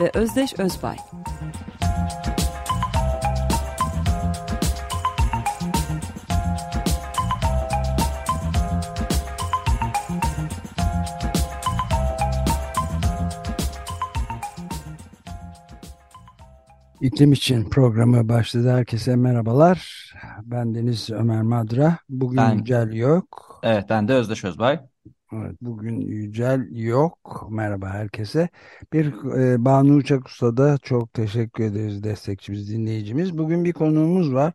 ve Özdeş Özbay. İklim için programı başladı. Herkese merhabalar. Ben Deniz Ömer Madra. Bugün Ben, Yücel yok. evet ben de Özdeş Özbay. Evet, bugün Yücel yok. Merhaba herkese. Bir e, Banu Uçak Usta'da çok teşekkür ederiz destekçimiz, dinleyicimiz. Bugün bir konuğumuz var.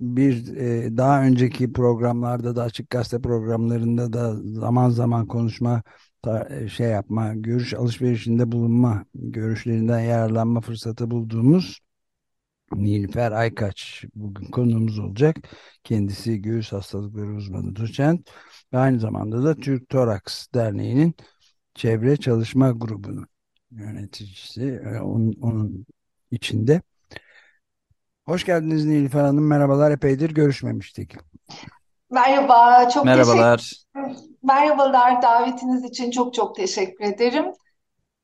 Bir e, daha önceki programlarda da Açık Gazete programlarında da zaman zaman konuşma ta- e, şey yapma, görüş alışverişinde bulunma, görüşlerinden yararlanma fırsatı bulduğumuz Nilüfer Aykaç bugün konuğumuz olacak. Kendisi göğüs hastalıkları uzmanı doçent ve aynı zamanda da Türk Toraks Derneği'nin çevre çalışma grubunun yöneticisi. e, Onun, onun içinde. Hoş geldiniz Nilüfer Hanım. Merhabalar. Epeydir görüşmemiştik. Merhaba, çok teşekkür Merhabalar. Merhabalar davetiniz için çok çok teşekkür ederim.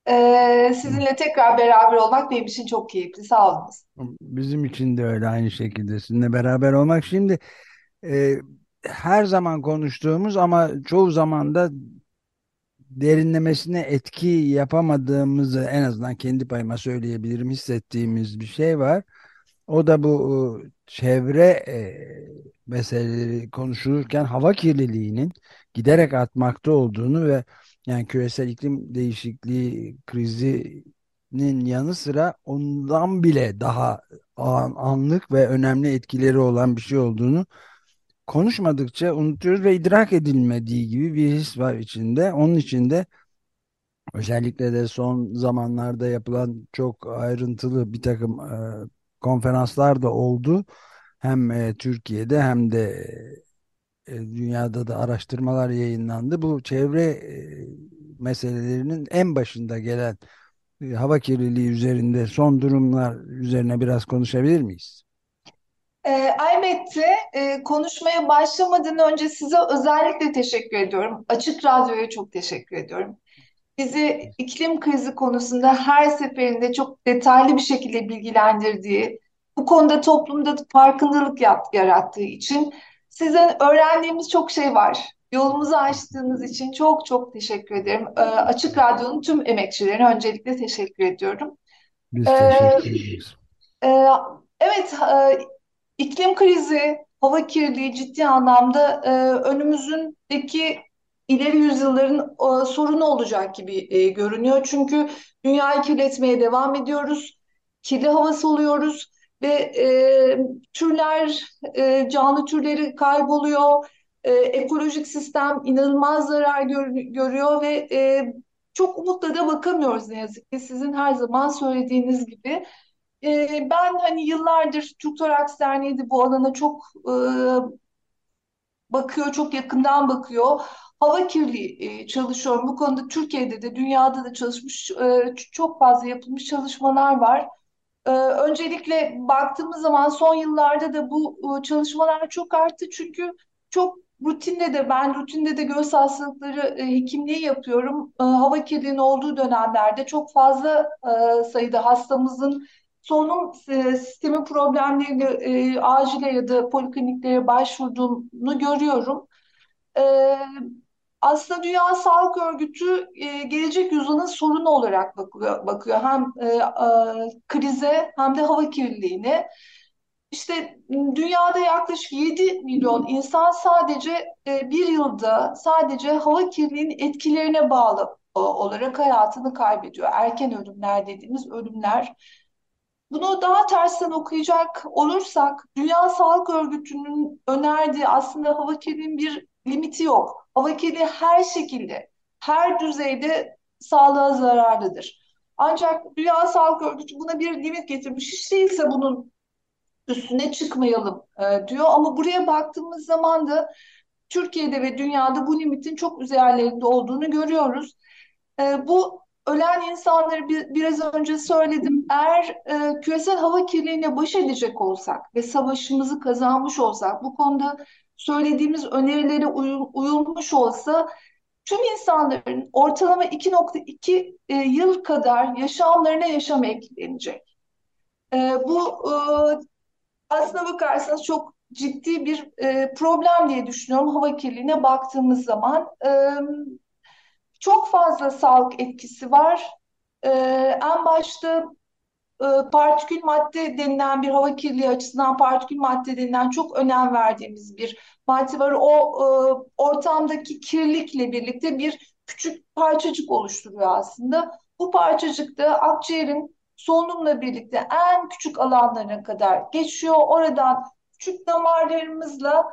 Ee, sizinle tekrar beraber olmak benim için çok keyifli. Sağ olunuz. Bizim için de öyle aynı şekilde sizinle beraber olmak. Şimdi e, her zaman konuştuğumuz ama çoğu zaman da derinlemesine etki yapamadığımızı en azından kendi payıma söyleyebilirim hissettiğimiz bir şey var. O da bu e, çevre e, meseleleri konuşulurken hava kirliliğinin giderek artmakta olduğunu ve yani küresel iklim değişikliği krizinin yanı sıra ondan bile daha an- anlık ve önemli etkileri olan bir şey olduğunu konuşmadıkça unutuyoruz ve idrak edilmediği gibi bir his var içinde. Onun içinde özellikle de son zamanlarda yapılan çok ayrıntılı bir takım e, konferanslar da oldu. Hem e, Türkiye'de hem de dünyada da araştırmalar yayınlandı. Bu çevre e, meselelerinin en başında gelen e, hava kirliliği üzerinde son durumlar üzerine biraz konuşabilir miyiz? Ee, elbette e, konuşmaya başlamadan önce size özellikle teşekkür ediyorum. Açık Radyo'ya çok teşekkür ediyorum. Bizi iklim krizi konusunda her seferinde çok detaylı bir şekilde bilgilendirdiği, bu konuda toplumda farkındalık yarattığı için sizden öğrendiğimiz çok şey var. Yolumuzu açtığınız için çok çok teşekkür ederim. Ee, Açık Radyo'nun tüm emekçilerine öncelikle teşekkür ediyorum. Biz Ee, teşekkür ederiz. e, evet, e, iklim krizi, hava kirliliği ciddi anlamda e, önümüzdeki ileri yüzyılların e, sorunu olacak gibi e, görünüyor. Çünkü dünyayı kirletmeye devam ediyoruz. Kirli hava soluyoruz ve e, türler, e, canlı türleri kayboluyor. E, ekolojik sistem inanılmaz zarar gör- görüyor ve e, çok umutla da bakamıyoruz ne yazık ki sizin her zaman söylediğiniz gibi. E, ben hani yıllardır Türk Toraks Derneği de bu alana çok e, bakıyor, çok yakından bakıyor. Hava kirliliği e, çalışıyorum. Bu konuda Türkiye'de de dünyada da çalışmış, e, çok fazla yapılmış çalışmalar var. E, öncelikle baktığımız zaman son yıllarda da bu e, çalışmalar çok arttı. Çünkü çok rutinde de ben rutinde de göğüs hastalıkları e, hekimliği yapıyorum. E, hava kirliliğinin olduğu dönemlerde çok fazla sayıda hastamızın solunum sistemi problemleriyle acile ya da polikliniklere başvurduğunu görüyorum. E, aslında Dünya Sağlık Örgütü e, gelecek yüzyılın sorunu olarak bakıyor, bakıyor. Hem e, e, krize hem de hava kirliliğine. İşte dünyada yaklaşık 7 milyon insan sadece e, bir yılda sadece hava kirliliğinin etkilerine bağlı o- olarak hayatını kaybediyor. Erken ölümler dediğimiz ölümler. Bunu daha tersten okuyacak olursak, Dünya Sağlık Örgütü'nün önerdiği aslında hava kirliliğinin bir limiti yok. Kirliliği her şekilde, her düzeyde sağlığa zararlıdır. Ancak Dünya Sağlık Örgütü buna bir limit getirmiş. Hiç değilse bunun üstüne çıkmayalım e, diyor. Ama buraya baktığımız zaman da Türkiye'de ve dünyada bu limitin çok üzerlerinde olduğunu görüyoruz. E, bu ölen insanları bir, biraz önce söyledim. Eğer e, küresel hava kirliliğine baş edecek olsak ve savaşımızı kazanmış olsak, bu konuda söylediğimiz önerilere uyul, uyulmuş olsa tüm insanların ortalama 2.2 e, yıl kadar yaşamlarına yaşam eklenecek. E, bu e, aslına bakarsanız çok ciddi bir e, problem diye düşünüyorum hava kirliliğine baktığımız zaman. E, çok fazla sağlık etkisi var. E, en başta partikül madde denilen bir hava kirliliği açısından partikül madde denilen çok önem verdiğimiz bir madde var. O e, ortamdaki kirlilikle birlikte bir küçük parçacık oluşturuyor aslında. Bu parçacık da akciğerin solunumla birlikte en küçük alanlarına kadar geçiyor. Oradan küçük damarlarımızla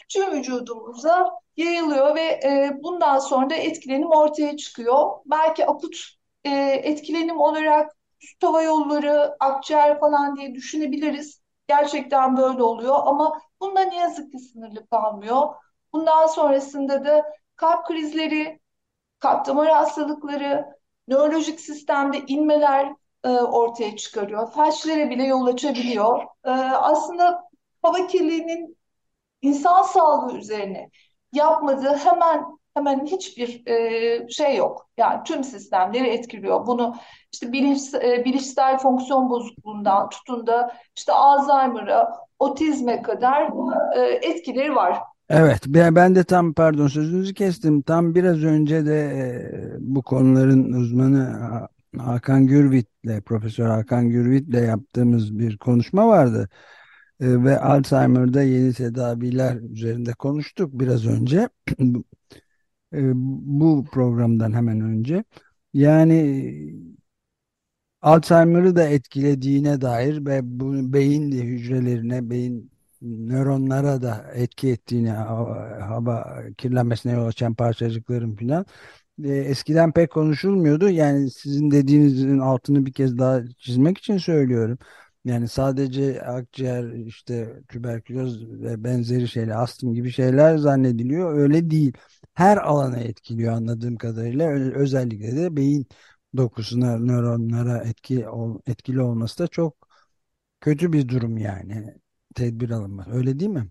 bütün vücudumuza yayılıyor ve e, bundan sonra da etkilenim ortaya çıkıyor. Belki akut e, etkilenim olarak üst hava yolları, akciğer falan diye düşünebiliriz. Gerçekten böyle oluyor ama bunda ne yazık ki sınırlı kalmıyor. Bundan sonrasında da kalp krizleri, kalp damar hastalıkları, nörolojik sistemde inmeler e, ortaya çıkarıyor. Felçlere bile yol açabiliyor. E, aslında hava kirliliğinin insan sağlığı üzerine yapmadığı hemen hemen hiçbir e, şey yok. Yani tüm sistemleri etkiliyor. Bunu işte bilinç, e, bilişsel fonksiyon bozukluğundan tutun da işte Alzheimer'a, otizme kadar e, etkileri var. Evet, ben de tam pardon sözünüzü kestim. Tam biraz önce de e, bu konuların uzmanı Hakan Gürvit'le, Profesör Hakan Gürvit'le yaptığımız bir konuşma vardı. E, ve Alzheimer'da yeni tedaviler üzerinde konuştuk biraz önce. bu programdan hemen önce. Yani Alzheimer'ı da etkilediğine dair ve bu beyin hücrelerine, beyin nöronlara da etki ettiğini, hava kirlenmesine yol açan parçacıkların filan eskiden pek konuşulmuyordu. Yani sizin dediğinizin altını bir kez daha çizmek için söylüyorum. Yani sadece akciğer işte tüberküloz ve benzeri şeyler astım gibi şeyler zannediliyor. Öyle değil. Her alana etkiliyor anladığım kadarıyla. Özellikle de beyin dokusuna, nöronlara etki, etkili olması da çok kötü bir durum yani. Tedbir alınması. Öyle değil mi?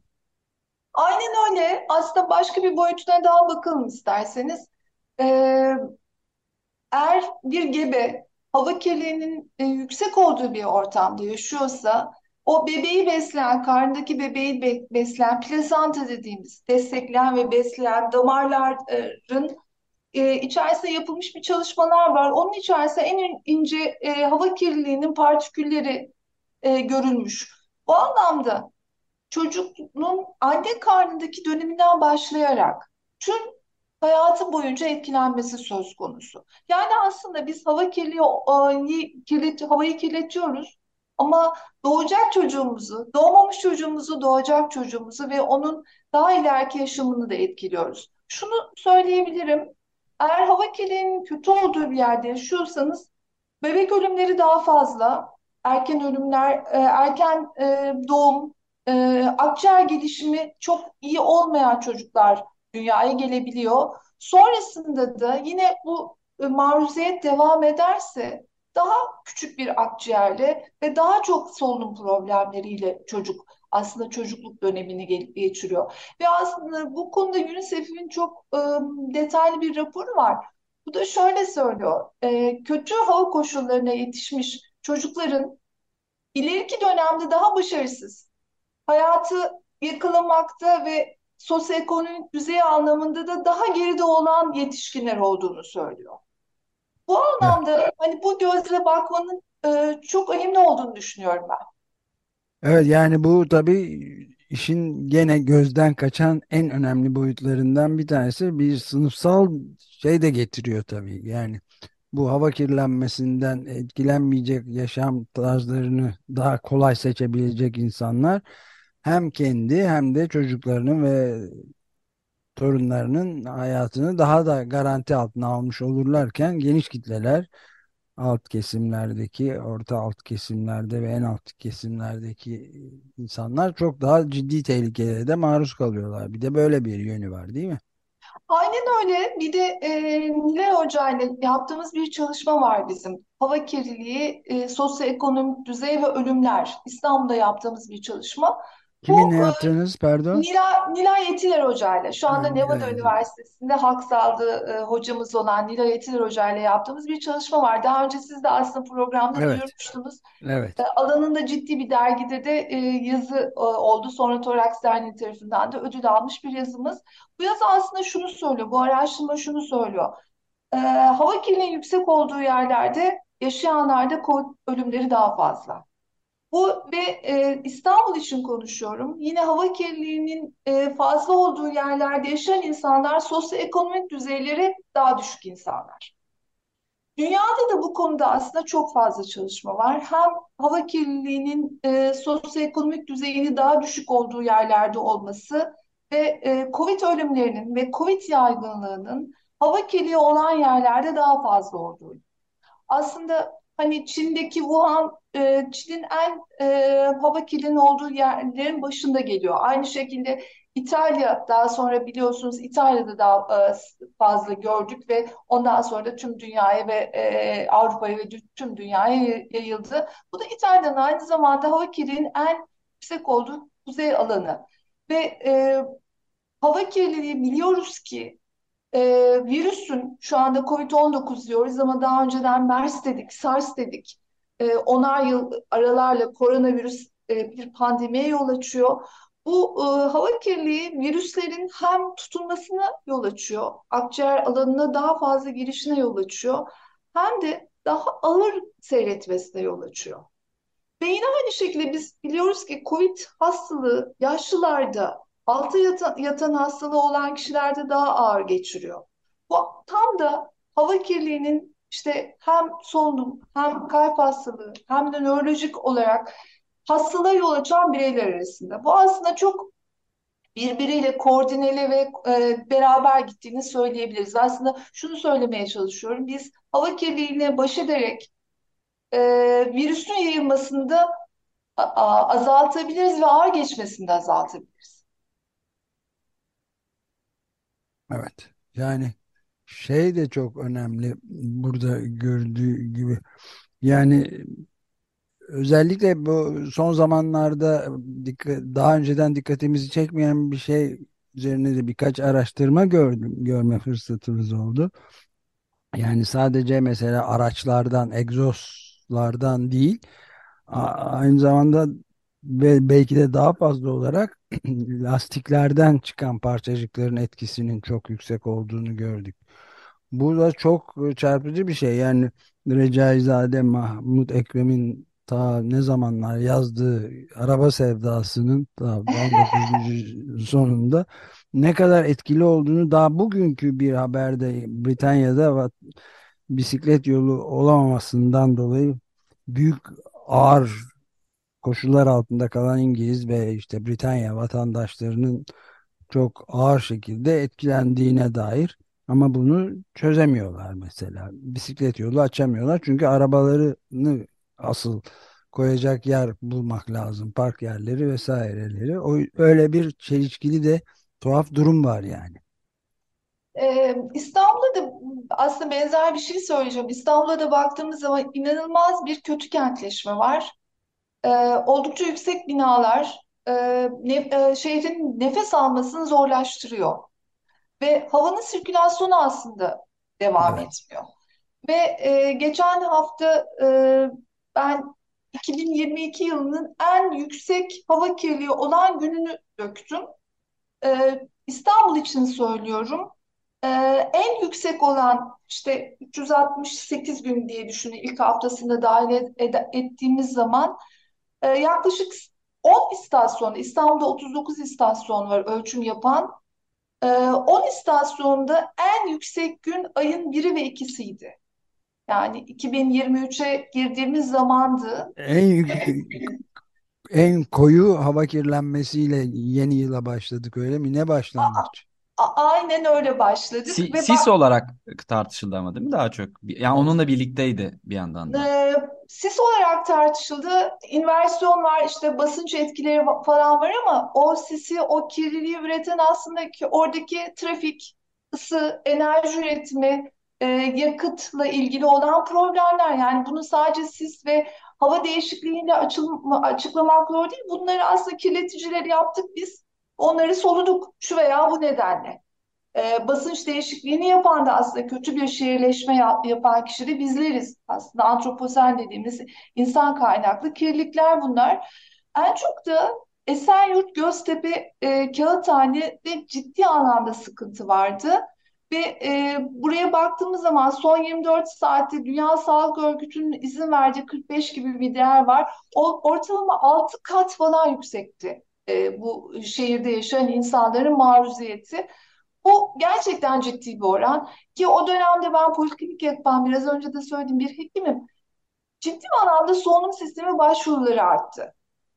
Aynen öyle. Aslında başka bir boyutuna daha bakalım isterseniz. Ee, eğer bir gebe hava kirliliğinin e, yüksek olduğu bir ortamda yaşıyorsa o bebeği besleyen, karnındaki bebeği be besleyen plasanta dediğimiz destekleyen ve besleyen damarların e, içerisinde yapılmış bir çalışmalar var. Onun içerisinde en ince e, hava kirliliğinin partikülleri e, görülmüş. Bu anlamda çocuğun anne karnındaki döneminden başlayarak tüm hayatı boyunca etkilenmesi söz konusu. Yani aslında biz hava kirliliği, kirlet, havayı kirletiyoruz ama doğacak çocuğumuzu, doğmamış çocuğumuzu, doğacak çocuğumuzu ve onun daha ileriki yaşamını da etkiliyoruz. Şunu söyleyebilirim, eğer hava kirliliğinin kötü olduğu bir yerde yaşıyorsanız bebek ölümleri daha fazla, erken ölümler, e, erken e, doğum, e, akciğer gelişimi çok iyi olmayan çocuklar dünyaya gelebiliyor. Sonrasında da yine bu e, maruziyet devam ederse daha küçük bir akciğerle ve daha çok solunum problemleriyle çocuk aslında çocukluk dönemini geçiriyor. Ve aslında bu konuda UNICEF'in çok e, detaylı bir raporu var. Bu da şöyle söylüyor. E, kötü hava koşullarına yetişmiş çocukların ileriki dönemde daha başarısız, hayatı yakalamakta ve sosyoekonomik düzey anlamında da daha geride olan yetişkinler olduğunu söylüyor. Bu anlamda hani bu gözle bakmanın e, çok önemli olduğunu düşünüyorum ben. Evet yani bu tabii işin gene gözden kaçan en önemli boyutlarından bir tanesi bir sınıfsal şey de getiriyor tabii. Yani bu hava kirlenmesinden etkilenmeyecek yaşam tarzlarını daha kolay seçebilecek insanlar hem kendi hem de çocuklarının ve torunlarının hayatını daha da garanti altına almış olurlarken geniş kitleler alt kesimlerdeki, orta alt kesimlerde ve en alt kesimlerdeki insanlar çok daha ciddi tehlikelere de maruz kalıyorlar. Bir de böyle bir yönü var, değil mi? Aynen öyle. Bir de e, Nilay Hoca ile yaptığımız bir çalışma var bizim. Hava kirliliği, e, sosyoekonomik düzey ve ölümler. İstanbul'da yaptığımız bir çalışma. Kimin ne Bu yaptığınız, pardon? Nilay, Nilay Etiler Hoca ile şu Ha, anda Nevada Nilay Üniversitesi'nde halk sağlığı e, hocamız olan Nilay Etiler Hoca ile yaptığımız bir çalışma var. Daha önce siz de aslında programda Evet, duyurmuştunuz. E, evet. Alanında ciddi bir dergide de e, yazı e, oldu. Sonra Toraks Derneği tarafından da ödül almış bir yazımız. Bu yazı aslında şunu söylüyor, bu araştırma şunu söylüyor. E, hava kirliliğinin yüksek olduğu yerlerde yaşayanlarda COVID ölümleri daha fazla. Bu ve e, İstanbul için konuşuyorum. Yine hava kirliliğinin e, fazla olduğu yerlerde yaşayan insanlar sosyoekonomik düzeyleri daha düşük insanlar. Dünyada da bu konuda aslında çok fazla çalışma var. Hem hava kirliliğinin e, sosyoekonomik düzeyini daha düşük olduğu yerlerde olması ve e, COVID ölümlerinin ve COVID yaygınlığının hava kirliliği olan yerlerde daha fazla olduğu aslında hani Çin'deki Wuhan, e, Çin'in en e, hava kirliliğinin olduğu yerlerin başında geliyor. Aynı şekilde İtalya daha sonra biliyorsunuz İtalya'da daha e, fazla gördük ve ondan sonra da tüm dünyaya ve e, Avrupa'ya ve tüm dünyaya yayıldı. Bu da İtalya'nın aynı zamanda hava kirliliğinin en yüksek olduğu kuzey alanı. Ve e, hava kirliliği biliyoruz ki e, virüsün şu anda COVID-19 diyoruz ama daha önceden MERS dedik, SARS dedik. E, onar yıl aralarla koronavirüs e, bir pandemiye yol açıyor. Bu e, hava kirliliği virüslerin hem tutunmasına yol açıyor, akciğer alanına daha fazla girişine yol açıyor, hem de daha ağır seyretmesine yol açıyor. Ve yine aynı şekilde biz biliyoruz ki COVID hastalığı yaşlılarda, altı yatan, yatan hastalığı olan kişilerde daha ağır geçiriyor. Bu tam da hava kirliliğinin işte hem solunum hem kalp hastalığı hem de nörolojik olarak hastalığa yol açan bireyler arasında. Bu aslında çok birbiriyle koordineli ve e, beraber gittiğini söyleyebiliriz. Aslında şunu söylemeye çalışıyorum. Biz hava kirliliğine baş ederek e, virüsün yayılmasını da azaltabiliriz ve ağır geçmesini de azaltabiliriz. Evet. Yani şey de çok önemli burada gördüğü gibi. Yani özellikle bu son zamanlarda daha önceden dikkatimizi çekmeyen bir şey üzerine de birkaç araştırma gördüm, görme fırsatımız oldu. Yani sadece mesela araçlardan, egzozlardan değil, aynı zamanda ve belki de daha fazla olarak lastiklerden çıkan parçacıkların etkisinin çok yüksek olduğunu gördük. Bu da çok çarpıcı bir şey. Yani Recaizade Mahmut Ekrem'in ta ne zamanlar yazdığı araba sevdasının ta 19. sonunda ne kadar etkili olduğunu daha bugünkü bir haberde Britanya'da bisiklet yolu olamamasından dolayı büyük ağır koşullar altında kalan İngiliz ve işte Britanya vatandaşlarının çok ağır şekilde etkilendiğine dair ama bunu çözemiyorlar mesela. Bisiklet yolu açamıyorlar çünkü arabalarını asıl koyacak yer bulmak lazım. Park yerleri vesaireleri. O öyle bir çelişkili de tuhaf durum var yani. İstanbul'da da aslında benzer bir şey söyleyeceğim. İstanbul'a da baktığımız zaman inanılmaz bir kötü kentleşme var. Ee, oldukça yüksek binalar e, ne- e, şehrin nefes almasını zorlaştırıyor. Ve havanın sirkülasyonu aslında devam Evet. etmiyor. Ve e, geçen hafta e, ben 2022 yılının en yüksek hava kirliliği olan gününü döktüm. E, İstanbul için söylüyorum. E, en yüksek olan işte 368 gün diye düşünün ilk haftasında dahil ed- ettiğimiz zaman e, yaklaşık 10 istasyon, İstanbul'da 39 istasyon var ölçüm yapan. E, 10 istasyonda en yüksek gün ayın biri ve ikisiydi. Yani 2023'e girdiğimiz zamandı. En en koyu hava kirlenmesiyle yeni yıla başladık öyle mi? Ne başlangıç? A- aynen öyle başladık Si- ve sis olarak tartışıldı ama değil mi daha çok? Yani onunla birlikteydi bir yandan da. Ee, sis olarak tartışıldı. İnversiyon var, işte basınç etkileri va- falan var ama o sisi, o kirliliği üreten aslında ki oradaki trafik, ısı, enerji üretimi, e, yakıtla ilgili olan problemler. Yani bunu sadece sis ve hava değişikliğiyle açılma, açıklamak doğru değil. Bunları aslında kirleticileri yaptık biz. Onları soluduk şu veya bu nedenle. E, basınç değişikliğini yapan da aslında kötü bir şehirleşme yap- yapan kişi de bizleriz. Aslında antroposen dediğimiz insan kaynaklı kirlilikler bunlar. En çok da Esenyurt, Göztepe, e, Kağıthane'de ciddi anlamda sıkıntı vardı. Ve e, buraya baktığımız zaman son 24 saatte Dünya Sağlık Örgütü'nün izin verdiği 45 gibi bir değer var. O, ortalama 6 kat falan yüksekti e, bu şehirde yaşayan insanların maruziyeti. Bu gerçekten ciddi bir oran ki o dönemde ben poliklinik yapan biraz önce de söylediğim bir hekimim. Ciddi anlamda solunum sistemi başvuruları arttı.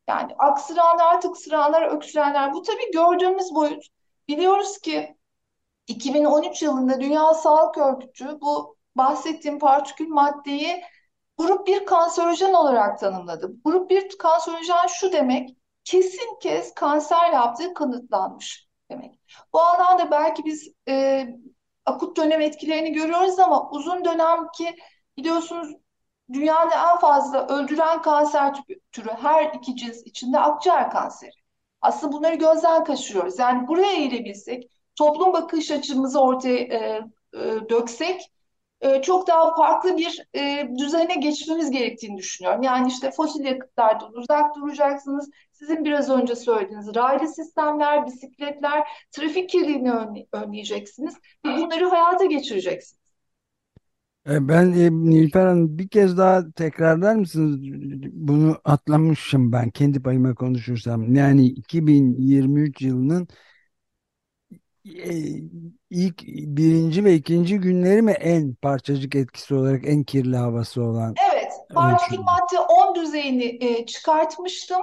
Yani aksıranlar, tıksıranlar, öksürenler bu tabii gördüğümüz boyut. Biliyoruz ki 2013 yılında Dünya Sağlık Örgütü bu bahsettiğim partikül maddeyi grup bir kanserojen olarak tanımladı. Grup bir kanserojen şu demek, kesin kez kanser yaptığı kanıtlanmış demek. Bu alanda belki biz e, akut dönem etkilerini görüyoruz ama uzun dönemki biliyorsunuz dünyada en fazla öldüren kanser türü her iki cins içinde akciğer kanseri. Aslında bunları gözden kaçırıyoruz. Yani buraya eğilebilsek, toplum bakış açımızı ortaya e, e, döksek e, çok daha farklı bir e, düzene geçmemiz gerektiğini düşünüyorum. Yani işte fosil yakıtlardan uzak duracaksınız. Sizin biraz önce söylediğiniz raylı sistemler, bisikletler, trafik kirliliğini önle- önleyeceksiniz ve bunları hayata geçireceksiniz. E, Ben e, Nilüfer Hanım bir kez daha tekrarlar mısınız? Bunu atlamışım ben kendi payıma konuşursam. Yani 2023 yılının ilk birinci ve ikinci günleri mi en parçacık etkisi olarak en kirli havası olan Evet, partikül ölçülü? madde 10 düzeyini e, çıkartmıştım.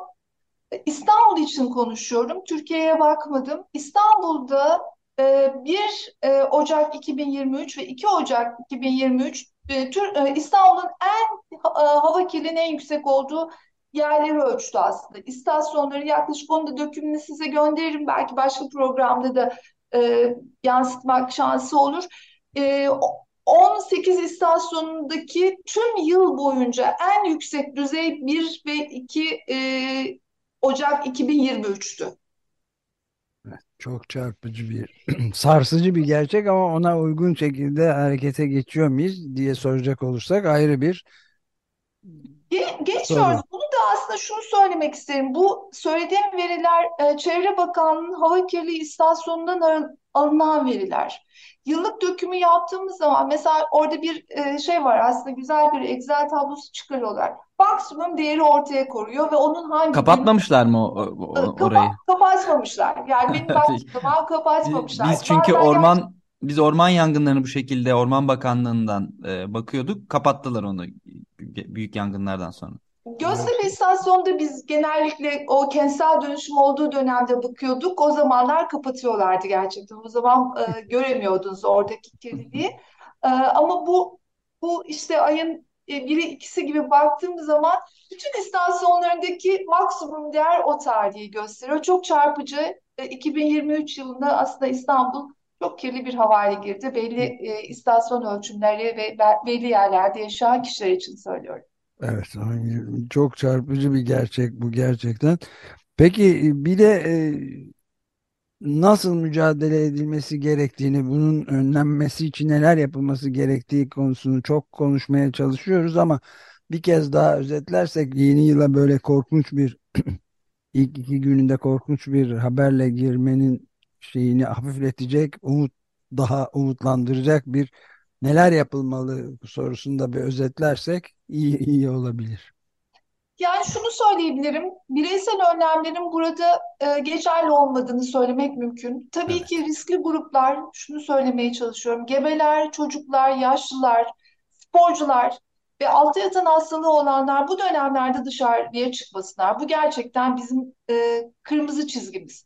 İstanbul için konuşuyorum. Türkiye'ye bakmadım. İstanbul'da e, 1 e, Ocak 2023 ve 2 Ocak 2023 e, Tür- e, İstanbul'un en e, hava kirliliğinin en yüksek olduğu yerleri ölçtü aslında. İstasyonları yaklaşık onu da dökümünü size gönderirim. Belki başka programda da e, yansıtmak şansı olur. E, o- 18 istasyonundaki tüm yıl boyunca en yüksek düzey 1 ve 2 e, Ocak 2023'tü. Çok çarpıcı bir, sarsıcı bir gerçek ama ona uygun şekilde harekete geçiyor muyuz diye soracak olursak ayrı bir Ge- Geçiyoruz. soru. Bunu da aslında şunu söylemek isterim. Bu söylediğim veriler e, Çevre Bakanlığı'nın hava kirliliği istasyonundan alınan veriler. Yıllık dökümü yaptığımız zaman mesela orada bir e, şey var aslında güzel bir Excel tablosu çıkarıyorlar. Maksimum değeri ortaya koyuyor ve onun hangi Kapatmamışlar mı o, o- kapa orayı? kapatmamışlar. Yani benim baktığım kapatmamışlar. biz çünkü Bazen gerçekten orman biz orman yangınlarını bu şekilde Orman Bakanlığı'ndan e, bakıyorduk. Kapattılar onu büyük yangınlardan sonra. Göztepe istasyonunda biz genellikle o kentsel dönüşüm olduğu dönemde bakıyorduk. O zamanlar kapatıyorlardı gerçekten. O zaman e, göremiyordunuz oradaki kirliliği. E, ama bu bu işte ayın e, biri ikisi gibi baktığımız zaman bütün istasyonlarındaki maksimum değer o tarihi gösteriyor. Çok çarpıcı. E, 2023 yılında aslında İstanbul çok kirli bir havaya girdi. Belli e, istasyon ölçümleri ve be- belli yerlerde yaşayan kişiler için söylüyorum. Evet, çok çarpıcı bir gerçek bu gerçekten. Peki bir de e, nasıl mücadele edilmesi gerektiğini, bunun önlenmesi için neler yapılması gerektiği konusunu çok konuşmaya çalışıyoruz ama bir kez daha özetlersek yeni yıla böyle korkunç bir ilk iki gününde korkunç bir haberle girmenin şeyini hafifletecek, umut daha umutlandıracak bir neler yapılmalı sorusunu da bir özetlersek iyi iyi olabilir. Yani şunu söyleyebilirim, bireysel önlemlerin burada e, geçerli olmadığını söylemek mümkün. Tabii Evet. ki riskli gruplar, şunu söylemeye çalışıyorum, gebeler, çocuklar, yaşlılar, sporcular ve altta yatan hastalığı olanlar bu dönemlerde dışarıya çıkmasınlar. Bu gerçekten bizim e, kırmızı çizgimiz.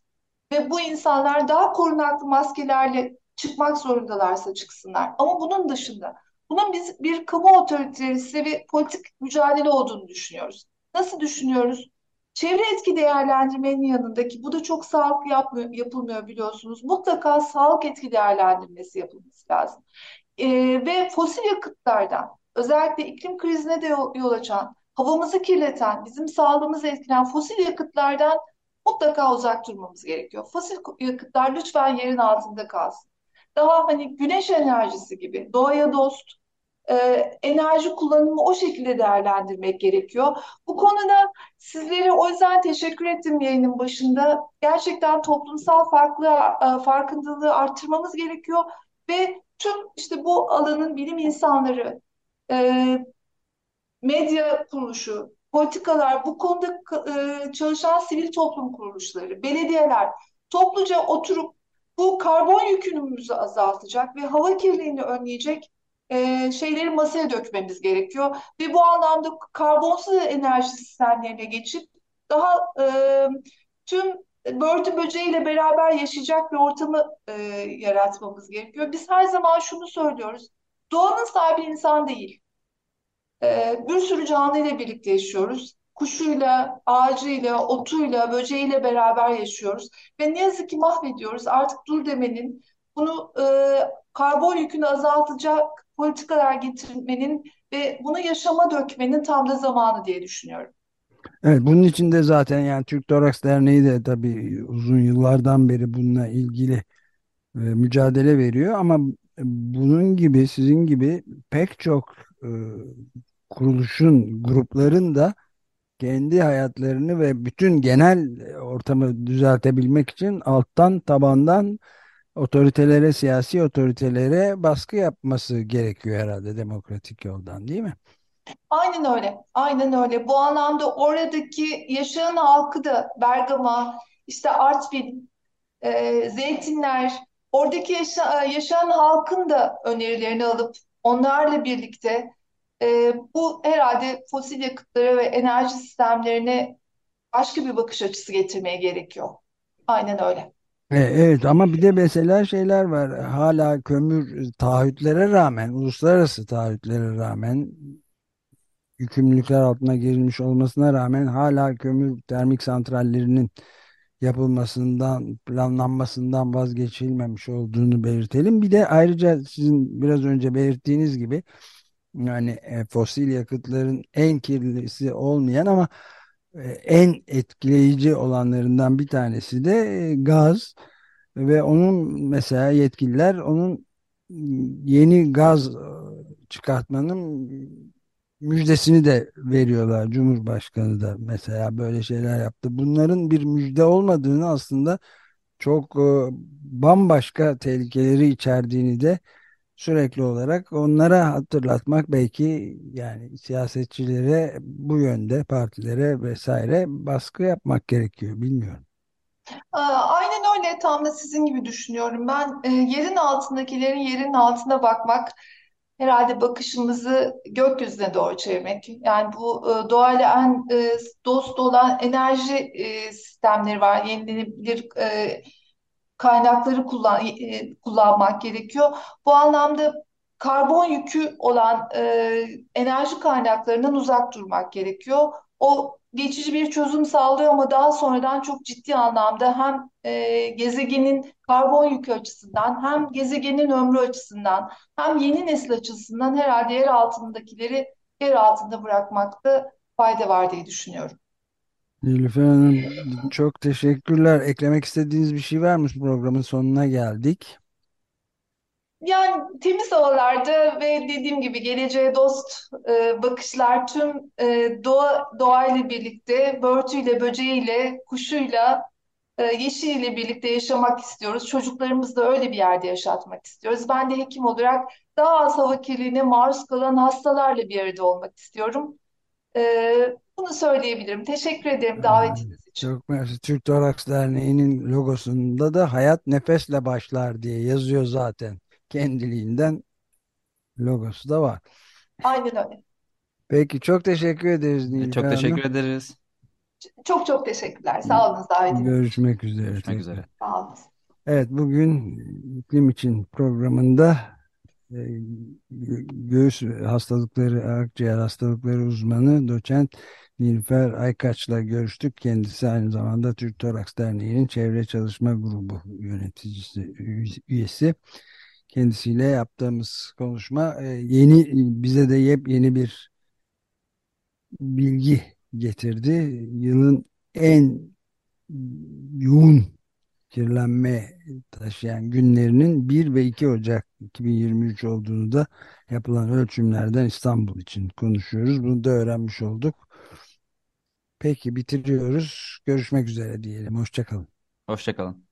ve bu insanlar daha korunaklı maskelerle çıkmak zorundalarsa çıksınlar. Ama bunun dışında bunun biz bir kamu otoritesi ve politik mücadele olduğunu düşünüyoruz. Nasıl düşünüyoruz? Çevre etki değerlendirmenin yanındaki bu da çok sağlıklı yapmıyor, yapılmıyor biliyorsunuz. Mutlaka sağlık etki değerlendirmesi yapılması lazım. Ee, ve fosil yakıtlardan özellikle iklim krizine de yol, yol açan, havamızı kirleten, bizim sağlığımızı etkileyen fosil yakıtlardan mutlaka uzak durmamız gerekiyor. Fosil yakıtlar lütfen yerin altında kalsın. Daha hani güneş enerjisi gibi doğaya dost, e, enerji kullanımı o şekilde değerlendirmek gerekiyor. Bu konuda sizlere o yüzden teşekkür ettim yayının başında. Gerçekten toplumsal farklı e, farkındalığı arttırmamız gerekiyor ve tüm işte bu alanın bilim insanları, e, medya kuruluşu, politikalar, bu konuda e, çalışan sivil toplum kuruluşları, belediyeler topluca oturup bu karbon yükümüzü azaltacak ve hava kirliliğini önleyecek e, şeyleri masaya dökmemiz gerekiyor. Ve bu anlamda karbonsuz enerji sistemlerine geçip daha e, tüm börtü böceğiyle beraber yaşayacak bir ortamı e, yaratmamız gerekiyor. Biz her zaman şunu söylüyoruz. Doğanın sahibi insan değil. E, bir sürü canlı ile birlikte yaşıyoruz. Kuşuyla, ağacıyla, otuyla, böceğiyle beraber yaşıyoruz. Ve ne yazık ki mahvediyoruz. Artık dur demenin, bunu e, karbon yükünü azaltacak politikalar getirmenin ve bunu yaşama dökmenin tam da zamanı diye düşünüyorum. Evet, bunun için de zaten yani Türk Toraks Derneği de tabii uzun yıllardan beri bununla ilgili e, mücadele veriyor ama bunun gibi sizin gibi pek çok e, kuruluşun, grupların da kendi hayatlarını ve bütün genel ortamı düzeltebilmek için alttan tabandan otoritelere, siyasi otoritelere baskı yapması gerekiyor herhalde demokratik yoldan değil mi? Aynen öyle, aynen öyle. Bu anlamda oradaki yaşayan halkı da Bergama, işte Artvin, e, Zeytinler, oradaki yaşa, yaşayan halkın da önerilerini alıp onlarla birlikte e, bu herhalde fosil yakıtlara ve enerji sistemlerine başka bir bakış açısı getirmeye gerekiyor. Aynen öyle. E, Evet ama bir de mesela şeyler var. Hala kömür taahhütlere rağmen, uluslararası taahhütlere rağmen, yükümlülükler altına girilmiş olmasına rağmen hala kömür termik santrallerinin yapılmasından, planlanmasından vazgeçilmemiş olduğunu belirtelim. Bir de ayrıca sizin biraz önce belirttiğiniz gibi yani e, fosil yakıtların en kirlisi olmayan ama e, en etkileyici olanlarından bir tanesi de e, gaz ve onun mesela yetkililer onun yeni gaz e, çıkartmanın müjdesini de veriyorlar. Cumhurbaşkanı da mesela böyle şeyler yaptı. Bunların bir müjde olmadığını aslında çok e, bambaşka tehlikeleri içerdiğini de sürekli olarak onlara hatırlatmak belki yani siyasetçilere bu yönde partilere vesaire baskı yapmak gerekiyor bilmiyorum. Aynen öyle tam da sizin gibi düşünüyorum. Ben e, yerin altındakilerin yerin altına bakmak herhalde bakışımızı gökyüzüne doğru çevirmek. Yani bu e, doğayla en e, dost olan enerji sistemleri var. Yenilenebilir e, kaynakları kullan, e, kullanmak gerekiyor. Bu anlamda karbon yükü olan e, enerji kaynaklarından uzak durmak gerekiyor. O geçici bir çözüm sağlıyor ama daha sonradan çok ciddi anlamda hem e, gezegenin karbon yükü açısından hem gezegenin ömrü açısından hem yeni nesil açısından herhalde yer altındakileri yer altında bırakmakta fayda var diye düşünüyorum. Nilüfer Hanım çok teşekkürler. Eklemek istediğiniz bir şey var mı? Programın sonuna geldik. Yani temiz havalarda ve dediğim gibi geleceğe dost e, bakışlar tüm e, doğa doğayla birlikte, börtüyle, böceğiyle, kuşuyla, e, yeşiliyle birlikte yaşamak istiyoruz. Çocuklarımızı da öyle bir yerde yaşatmak istiyoruz. Ben de hekim olarak daha az hava kirliliğine maruz kalan hastalarla bir arada olmak istiyorum. E, bunu söyleyebilirim. Teşekkür ederim davetiniz için. Çok mersi. Türk Toraks Derneği'nin logosunda da hayat nefesle başlar diye yazıyor zaten. Kendiliğinden logosu da var. Aynen öyle. Peki çok teşekkür ederiz Nilüfer Çok Hanım. teşekkür ederiz. Çok çok teşekkürler. Sağ olun davetiniz. Görüşmek üzere. Görüşmek üzere. Sağ olun. Evet bugün iklim için programında e, göğüs hastalıkları, akciğer hastalıkları uzmanı doçent Nilüfer Aykaç'la görüştük. Kendisi aynı zamanda Türk Toraks Derneği'nin Çevre Çalışma Grubu yöneticisi, üy- üyesi. Kendisiyle yaptığımız konuşma e, yeni bize de yepyeni bir bilgi getirdi. Yılın en yoğun kirlenme taşıyan günlerinin 1 ve 2 Ocak 2023 olduğunu da yapılan ölçümlerden İstanbul için konuşuyoruz. Bunu da öğrenmiş olduk. Peki bitiriyoruz. Görüşmek üzere diyelim. Hoşça kalın. Hoşça kalın.